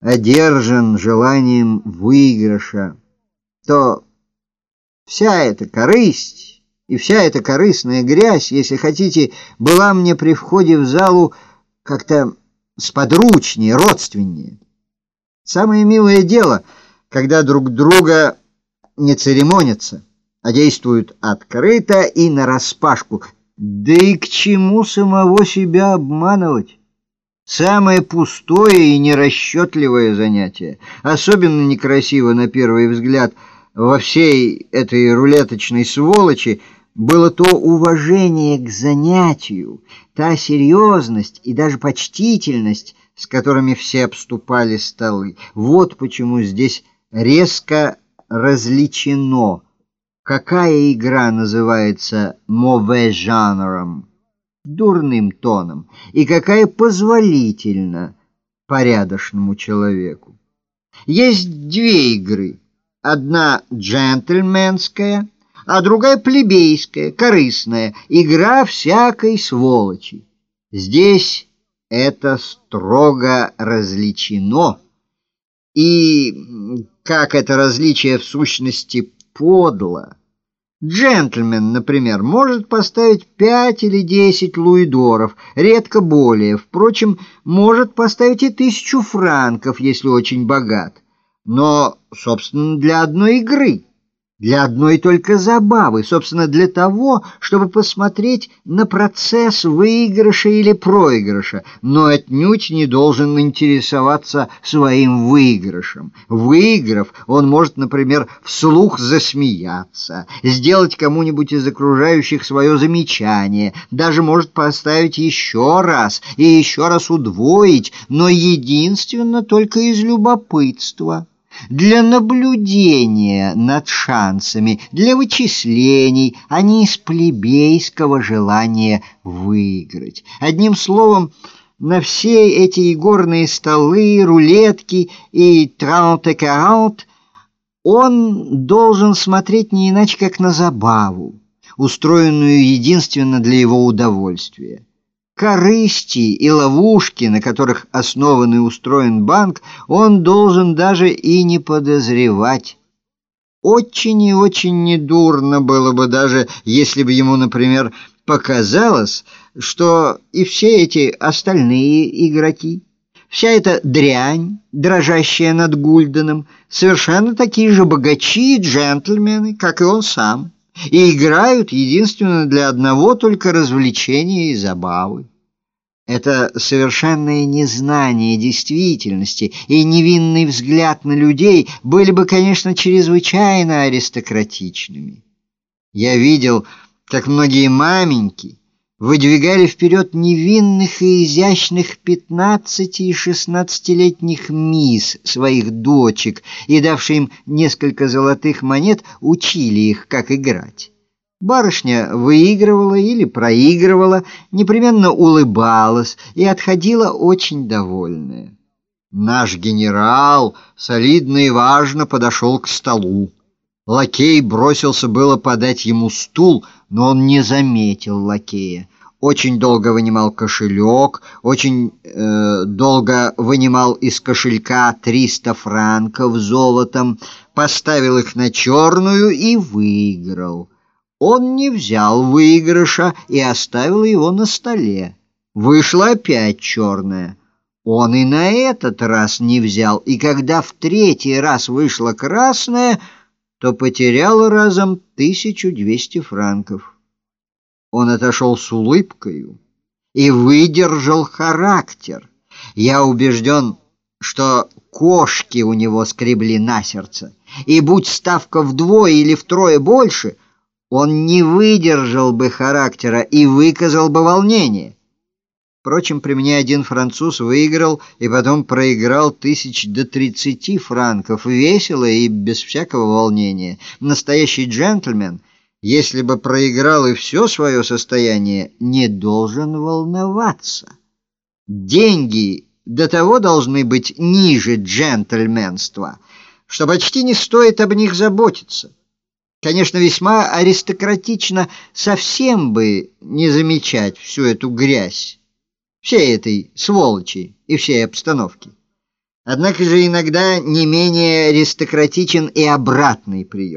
одержан желанием выигрыша, то вся эта корысть и вся эта корыстная грязь, если хотите, была мне при входе в залу как-то сподручнее, родственнее. Самое милое дело, когда друг друга не церемонятся, а действуют открыто и нараспашку. Да и к чему самого себя обманывать? Самое пустое и нерасчетливое занятие, особенно некрасиво на первый взгляд во всей этой рулеточной сволочи, было то уважение к занятию, та серьезность и даже почтительность, с которыми все обступали столы. Вот почему здесь резко различено, какая игра называется «мове жанром» дурным тоном и какая позволительна порядочному человеку. Есть две игры. Одна джентльменская, а другая плебейская, корыстная, игра всякой сволочи. Здесь это строго различено. И как это различие в сущности подло, Джентльмен, например, может поставить пять или десять луидоров, редко более. Впрочем, может поставить и тысячу франков, если очень богат. Но, собственно, для одной игры для одной только забавы, собственно, для того, чтобы посмотреть на процесс выигрыша или проигрыша, но отнюдь не должен интересоваться своим выигрышем. Выиграв, он может, например, вслух засмеяться, сделать кому-нибудь из окружающих свое замечание, даже может поставить еще раз и еще раз удвоить, но единственно только из любопытства для наблюдения над шансами, для вычислений, а не из плебейского желания выиграть. Одним словом, на все эти игорные столы, рулетки и траунт-караунт он должен смотреть не иначе, как на забаву, устроенную единственно для его удовольствия корысти и ловушки, на которых основан и устроен банк, он должен даже и не подозревать. Очень и очень недурно было бы даже, если бы ему, например, показалось, что и все эти остальные игроки, вся эта дрянь, дрожащая над Гульденом, совершенно такие же богачи и джентльмены, как и он сам и играют единственно для одного только развлечения и забавы. Это совершенное незнание действительности и невинный взгляд на людей были бы, конечно, чрезвычайно аристократичными. Я видел, как многие маменьки выдвигали вперед невинных и изящных пятнадцати и шестнадцатилетних мисс, своих дочек, и, давшие им несколько золотых монет, учили их, как играть. Барышня выигрывала или проигрывала, непременно улыбалась и отходила очень довольная. Наш генерал солидно и важно подошел к столу. Лакей бросился было подать ему стул, но он не заметил лакея. Очень долго вынимал кошелек, очень э, долго вынимал из кошелька 300 франков золотом, поставил их на черную и выиграл. Он не взял выигрыша и оставил его на столе. Вышла опять черная. Он и на этот раз не взял, и когда в третий раз вышла красная — то потерял разом 1200 франков. Он отошел с улыбкою и выдержал характер. Я убежден, что кошки у него скребли на сердце, и будь ставка вдвое или втрое больше, он не выдержал бы характера и выказал бы волнение. Впрочем, при мне один француз выиграл и потом проиграл тысяч до тридцати франков, весело и без всякого волнения. Настоящий джентльмен, если бы проиграл и все свое состояние, не должен волноваться. Деньги до того должны быть ниже джентльменства, что почти не стоит об них заботиться. Конечно, весьма аристократично совсем бы не замечать всю эту грязь всей этой сволочи и всей обстановки. Однако же иногда не менее аристократичен и обратный прием.